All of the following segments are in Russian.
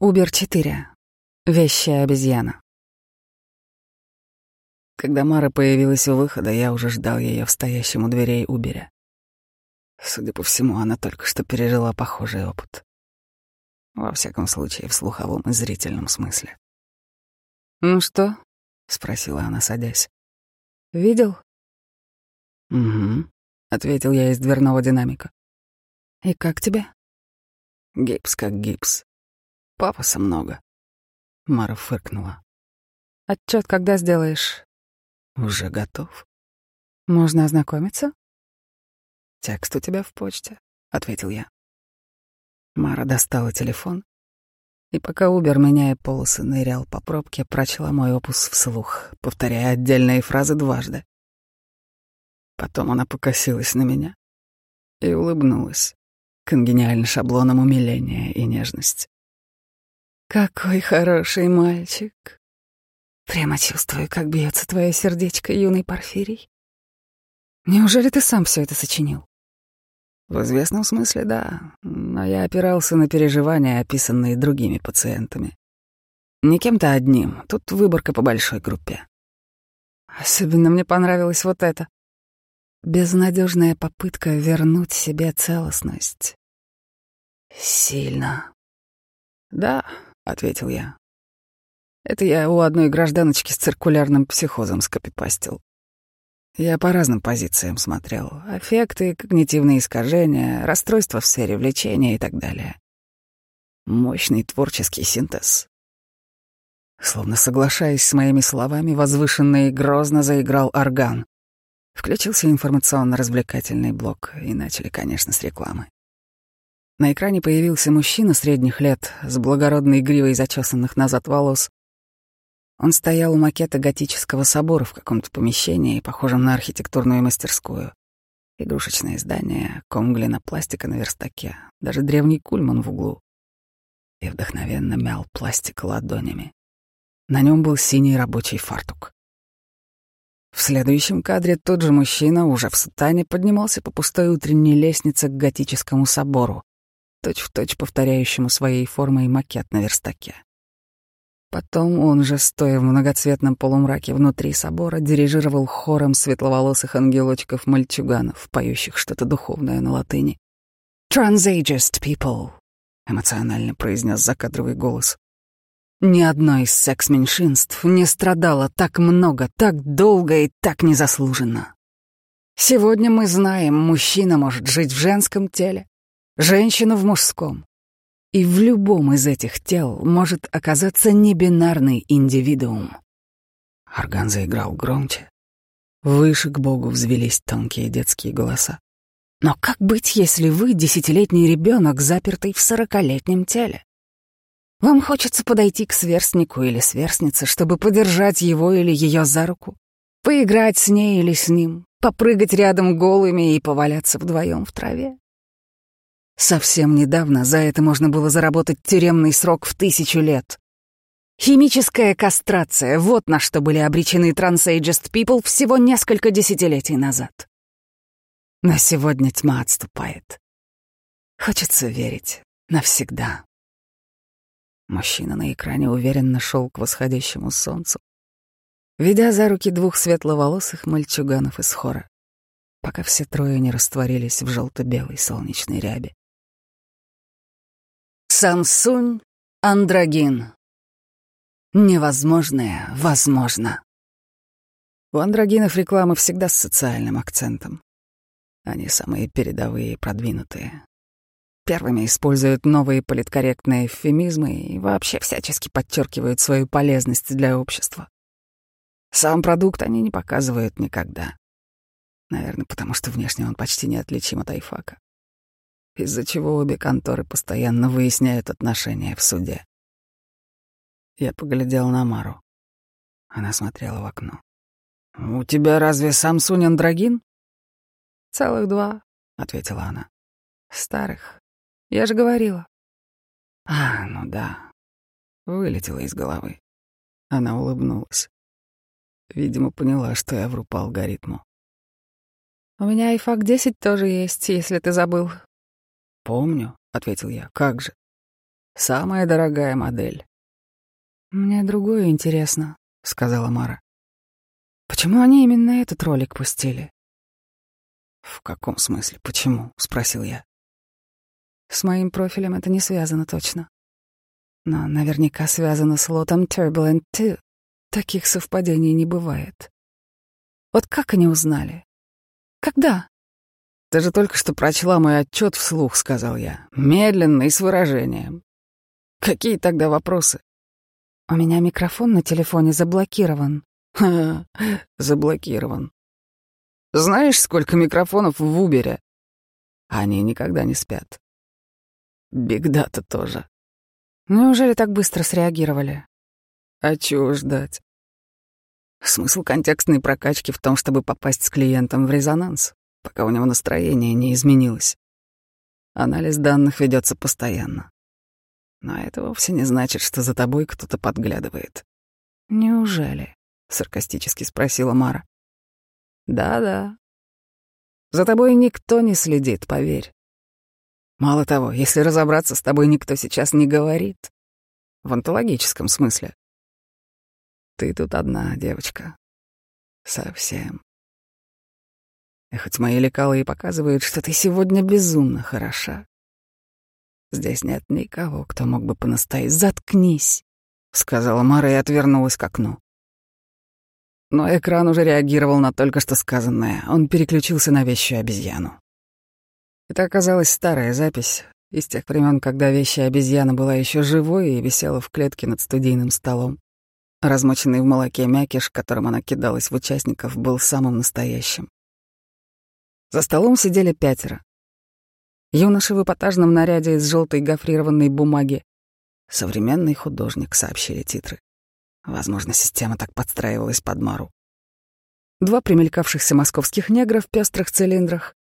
Убер-4. Вещая обезьяна. Когда Мара появилась у выхода, я уже ждал ее в стоящем у дверей Убере. Судя по всему, она только что пережила похожий опыт. Во всяком случае, в слуховом и зрительном смысле. «Ну что?» — спросила она, садясь. «Видел?» «Угу», — ответил я из дверного динамика. «И как тебе?» «Гипс как гипс. Пафоса много. Мара фыркнула. Отчет когда сделаешь? Уже готов. Можно ознакомиться? Текст у тебя в почте, ответил я. Мара достала телефон, и пока Убер, меняя полосы, нырял по пробке, прочла мой опус вслух, повторяя отдельные фразы дважды. Потом она покосилась на меня и улыбнулась, конгениально шаблоном умиления и нежности. Какой хороший мальчик. Прямо чувствую, как бьется твое сердечко, юный Порфирий. Неужели ты сам все это сочинил? В известном смысле, да, но я опирался на переживания, описанные другими пациентами. Не кем-то одним, тут выборка по большой группе. Особенно мне понравилось вот это. Безнадежная попытка вернуть себе целостность. Сильно. Да, ответил я. Это я у одной гражданочки с циркулярным психозом скопипастил. Я по разным позициям смотрел. Аффекты, когнитивные искажения, расстройства в сфере влечения и так далее. Мощный творческий синтез. Словно соглашаясь с моими словами, возвышенно и грозно заиграл орган. Включился информационно-развлекательный блок, и начали, конечно, с рекламы. На экране появился мужчина средних лет с благородной гривой зачесанных назад волос. Он стоял у макета готического собора в каком-то помещении, похожем на архитектурную мастерскую. Игрушечное здание, ком глинопластика на верстаке, даже древний кульман в углу. И вдохновенно мял пластик ладонями. На нем был синий рабочий фартук. В следующем кадре тот же мужчина, уже в сутане, поднимался по пустой утренней лестнице к готическому собору точь-в-точь повторяющему своей формой макет на верстаке. Потом он же, стоя в многоцветном полумраке внутри собора, дирижировал хором светловолосых ангелочков-мальчуганов, поющих что-то духовное на латыни. «Transageist people», — эмоционально произнес закадровый голос. «Ни одно из секс-меньшинств не страдало так много, так долго и так незаслуженно. Сегодня мы знаем, мужчина может жить в женском теле, женщину в мужском. И в любом из этих тел может оказаться небинарный индивидуум. Орган заиграл громче. Выше к Богу взвелись тонкие детские голоса. Но как быть, если вы десятилетний ребенок, запертый в сорокалетнем теле? Вам хочется подойти к сверстнику или сверстнице, чтобы подержать его или ее за руку, поиграть с ней или с ним, попрыгать рядом голыми и поваляться вдвоем в траве? Совсем недавно за это можно было заработать тюремный срок в тысячу лет. Химическая кастрация — вот на что были обречены трансейджест people всего несколько десятилетий назад. Но сегодня тьма отступает. Хочется верить навсегда. Мужчина на экране уверенно шел к восходящему солнцу, ведя за руки двух светловолосых мальчуганов из хора, пока все трое не растворились в желто-белой солнечной ряби. Самсунь Андрогин. Невозможное возможно. У андрогинов реклама всегда с социальным акцентом. Они самые передовые и продвинутые. Первыми используют новые политкорректные эвфемизмы и вообще всячески подчеркивают свою полезность для общества. Сам продукт они не показывают никогда. Наверное, потому что внешне он почти неотличим от айфака из-за чего обе конторы постоянно выясняют отношения в суде. Я поглядел на Мару. Она смотрела в окно. «У тебя разве Самсунь Андрогин?» «Целых два», — ответила она. «Старых. Я же говорила». «А, ну да». Вылетела из головы. Она улыбнулась. Видимо, поняла, что я вру по алгоритму. «У меня iFAC 10 тоже есть, если ты забыл. «Помню», — ответил я. «Как же?» Самая дорогая модель. «Мне другое интересно», — сказала Мара. «Почему они именно этот ролик пустили?» «В каком смысле? Почему?» — спросил я. «С моим профилем это не связано точно. Но наверняка связано с лотом Turbulent 2. Таких совпадений не бывает. Вот как они узнали? Когда?» «Ты же только что прочла мой отчет вслух», — сказал я. «Медленно и с выражением. Какие тогда вопросы?» «У меня микрофон на телефоне заблокирован». «Ха, заблокирован. Знаешь, сколько микрофонов в Убере? Они никогда не спят. Бигдата тоже. Неужели так быстро среагировали? А чего ждать? Смысл контекстной прокачки в том, чтобы попасть с клиентом в резонанс, пока у него настроение не изменилось. Анализ данных ведется постоянно. Но это вовсе не значит, что за тобой кто-то подглядывает. «Неужели?» — саркастически спросила Мара. Да-да. За тобой никто не следит, поверь. Мало того, если разобраться, с тобой никто сейчас не говорит. В онтологическом смысле. Ты тут одна, девочка. Совсем. Хоть мои лекалы и показывают, что ты сегодня безумно хороша, здесь нет никого, кто мог бы понастоять. Заткнись, — сказала Мара и отвернулась к окну. Но экран уже реагировал на только что сказанное. Он переключился на вещую обезьяну. Это оказалась старая запись из тех времен, когда вещая обезьяна была еще живой и висела в клетке над студийным столом. Размоченный в молоке мякиш, которым она кидалась в участников, был самым настоящим. За столом сидели пятеро. Юноша в эпатажном наряде из желтой гофрированной бумаги. Современный художник, сообщили титры. Возможно, система так подстраивалась под Мару. Два примелькавшихся московских негра в пестрых цилиндрах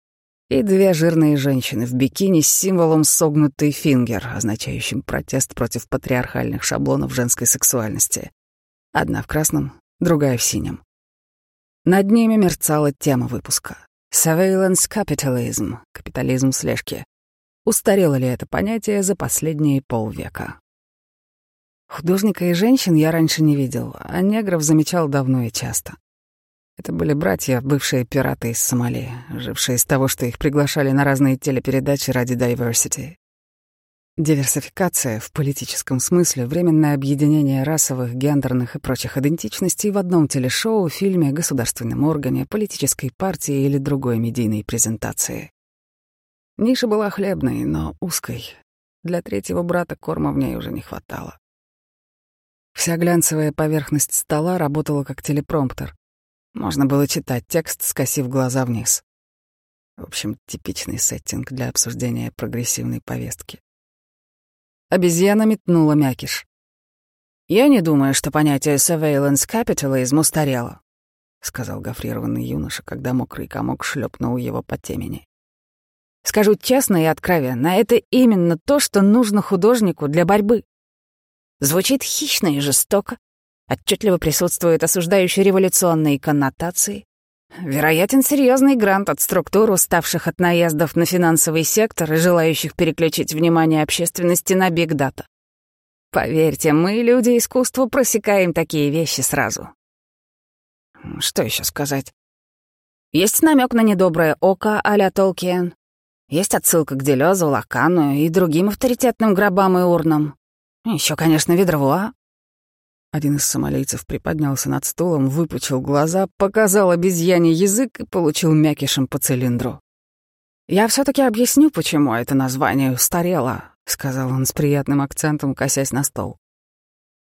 и две жирные женщины в бикини с символом согнутый фингер, означающим протест против патриархальных шаблонов женской сексуальности. Одна в красном, другая в синем. Над ними мерцала тема выпуска. Surveillance Capitalism — капитализм слежки. Устарело ли это понятие за последние полвека? Художника и женщин я раньше не видел, а негров замечал давно и часто. Это были братья, бывшие пираты из Сомали, жившие из того, что их приглашали на разные телепередачи ради diversity. Диверсификация в политическом смысле, временное объединение расовых, гендерных и прочих идентичностей в одном телешоу, фильме, государственном органе, политической партии или другой медийной презентации. Ниша была хлебной, но узкой. Для третьего брата корма в ней уже не хватало. Вся глянцевая поверхность стола работала как телепромптер. Можно было читать текст, скосив глаза вниз. В общем, типичный сеттинг для обсуждения прогрессивной повестки. Обезьяна метнула мякиш. «Я не думаю, что понятие surveillance capitalism устарело», — сказал гофрированный юноша, когда мокрый комок шлепнул его по темени. «Скажу честно и откровенно, это именно то, что нужно художнику для борьбы. Звучит хищно и жестоко. Отчетливо присутствуют осуждающие революционные коннотации. Вероятен серьезный грант от структур, уставших от наездов на финансовый сектор и желающих переключить внимание общественности на биг-дата. Поверьте, мы, люди искусства, просекаем такие вещи сразу. Что еще сказать? Есть намек на недоброе око а-ля Толкиен. Есть отсылка к Делезу, Лакану и другим авторитетным гробам и урнам. Еще, конечно, ведро. Один из сомалийцев приподнялся над стулом, выпучил глаза, показал обезьяне язык и получил мякишем по цилиндру. «Я все таки объясню, почему это название устарело», — сказал он с приятным акцентом, косясь на стол.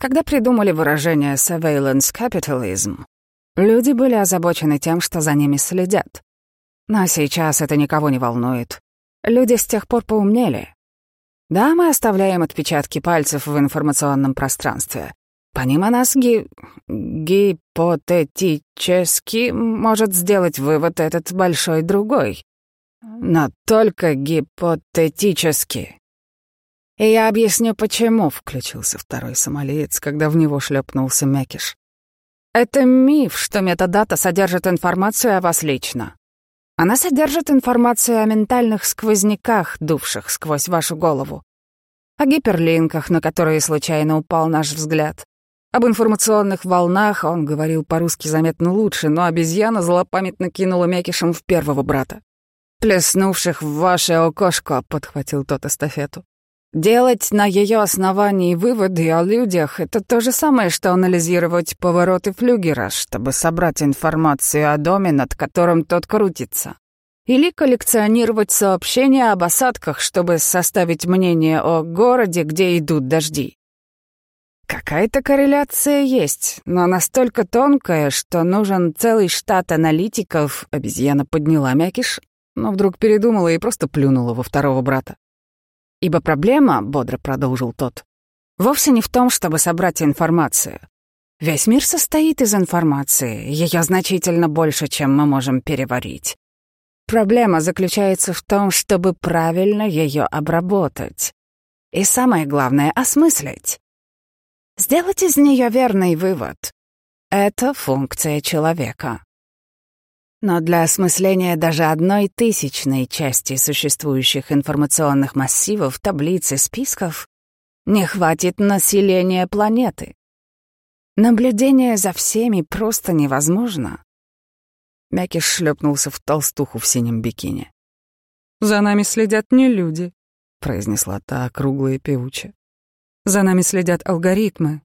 Когда придумали выражение «surveillance capitalism», люди были озабочены тем, что за ними следят. Но сейчас это никого не волнует. Люди с тех пор поумнели. Да, мы оставляем отпечатки пальцев в информационном пространстве. По ним о нас ги... гипотетически может сделать вывод этот большой другой. Но только гипотетически. И я объясню, почему, — включился второй сомалиец, когда в него шлепнулся Мекиш. Это миф, что метадата содержит информацию о вас лично. Она содержит информацию о ментальных сквозняках, дувших сквозь вашу голову. о гиперлинках, на которые случайно упал наш взгляд. Об информационных волнах он говорил по-русски заметно лучше, но обезьяна злопамятно кинула мякишем в первого брата. «Плеснувших в ваше окошко», — подхватил тот эстафету. Делать на ее основании выводы о людях — это то же самое, что анализировать повороты флюгера, чтобы собрать информацию о доме, над которым тот крутится. Или коллекционировать сообщения об осадках, чтобы составить мнение о городе, где идут дожди. Какая-то корреляция есть, но настолько тонкая, что нужен целый штат аналитиков. Обезьяна подняла мякиш, но вдруг передумала и просто плюнула во второго брата. Ибо проблема, бодро продолжил тот, вовсе не в том, чтобы собрать информацию. Весь мир состоит из информации, ее значительно больше, чем мы можем переварить. Проблема заключается в том, чтобы правильно ее обработать. И самое главное — осмыслить. Сделать из нее верный вывод. Это функция человека. Но для осмысления даже одной тысячной части существующих информационных массивов, таблиц и списков не хватит населения планеты. Наблюдение за всеми просто невозможно. Мякиш шлепнулся в толстуху в синем бикини. «За нами следят не люди», — произнесла та круглая певучая. За нами следят алгоритмы.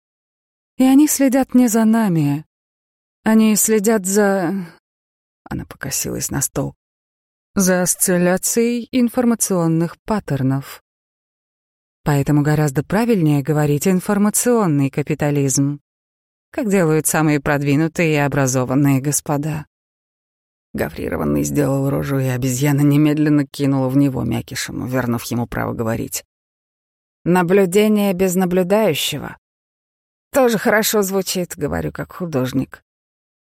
И они следят не за нами. Они следят за... Она покосилась на стол. За осцилляцией информационных паттернов. Поэтому гораздо правильнее говорить «информационный капитализм», как делают самые продвинутые и образованные господа. Гаврированный сделал рожу, и обезьяна немедленно кинула в него мякишем, вернув ему право говорить. Наблюдение без наблюдающего. Тоже хорошо звучит, говорю, как художник.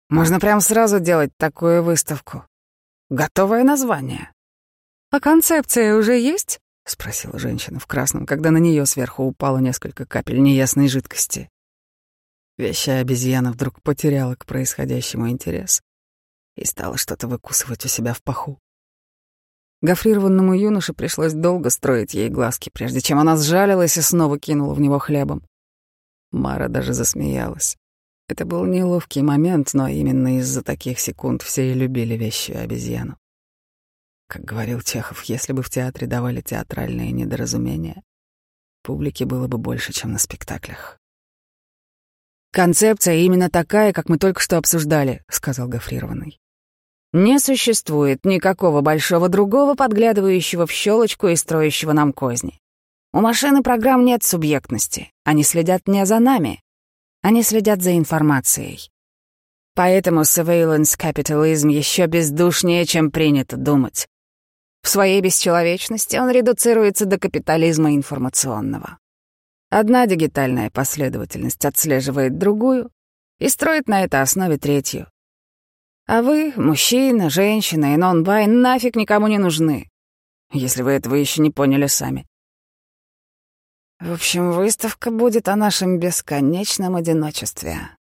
Можно прям сразу делать такую выставку. Готовое название. А концепция уже есть? спросила женщина в красном, когда на нее сверху упало несколько капель неясной жидкости. Вещая обезьяна вдруг потеряла к происходящему интерес и стала что-то выкусывать у себя в паху. Гофрированному юноше пришлось долго строить ей глазки, прежде чем она сжалилась и снова кинула в него хлебом. Мара даже засмеялась. Это был неловкий момент, но именно из-за таких секунд все и любили вещую обезьяну. Как говорил Чехов, если бы в театре давали театральные недоразумения, публики было бы больше, чем на спектаклях. «Концепция именно такая, как мы только что обсуждали», — сказал Гофрированный. Не существует никакого большого другого, подглядывающего в щелочку и строящего нам козни. У машины программ нет субъектности. Они следят не за нами. Они следят за информацией. Поэтому surveillance capitalism еще бездушнее, чем принято думать. В своей бесчеловечности он редуцируется до капитализма информационного. Одна дигитальная последовательность отслеживает другую и строит на этой основе третью. А вы, мужчина, женщина и нон-бай, нафиг никому не нужны, если вы этого еще не поняли сами. В общем, выставка будет о нашем бесконечном одиночестве.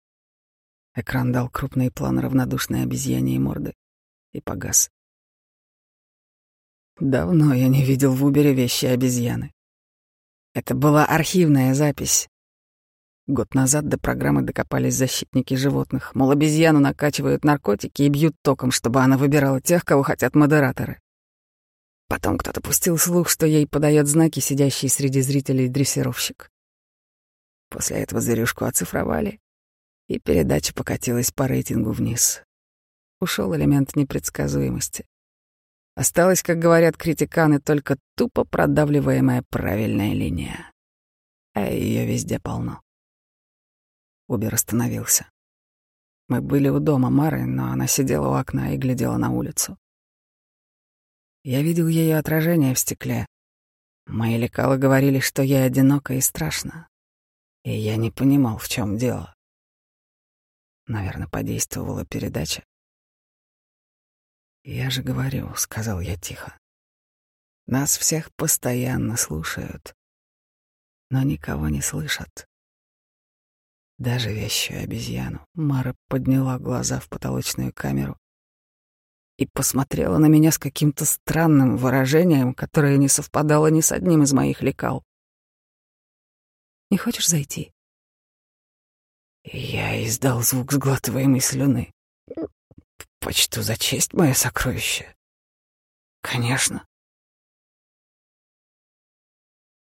Экран дал крупный план равнодушной обезьяньей морды и погас. Давно я не видел в Убере вещи обезьяны. Это была архивная запись, Год назад до программы докопались защитники животных. Мол, обезьяну накачивают наркотики и бьют током, чтобы она выбирала тех, кого хотят модераторы. Потом кто-то пустил слух, что ей подает знаки сидящий среди зрителей дрессировщик. После этого зверюшку оцифровали, и передача покатилась по рейтингу вниз. Ушел элемент непредсказуемости. Осталась, как говорят критиканы, только тупо продавливаемая правильная линия. А ее везде полно. Убер остановился. Мы были у дома Мары, но она сидела у окна и глядела на улицу. Я видел ее отражение в стекле. Мои лекалы говорили, что ей одиноко и страшно. И я не понимал, в чем дело. Наверное, подействовала передача. «Я же говорю», — сказал я тихо. «Нас всех постоянно слушают, но никого не слышат. Даже вещую обезьяну. Мара подняла глаза в потолочную камеру и посмотрела на меня с каким-то странным выражением, которое не совпадало ни с одним из моих лекал. Не хочешь зайти?» Я издал звук сглатываемой слюны. «Почту за честь, мое сокровище». «Конечно».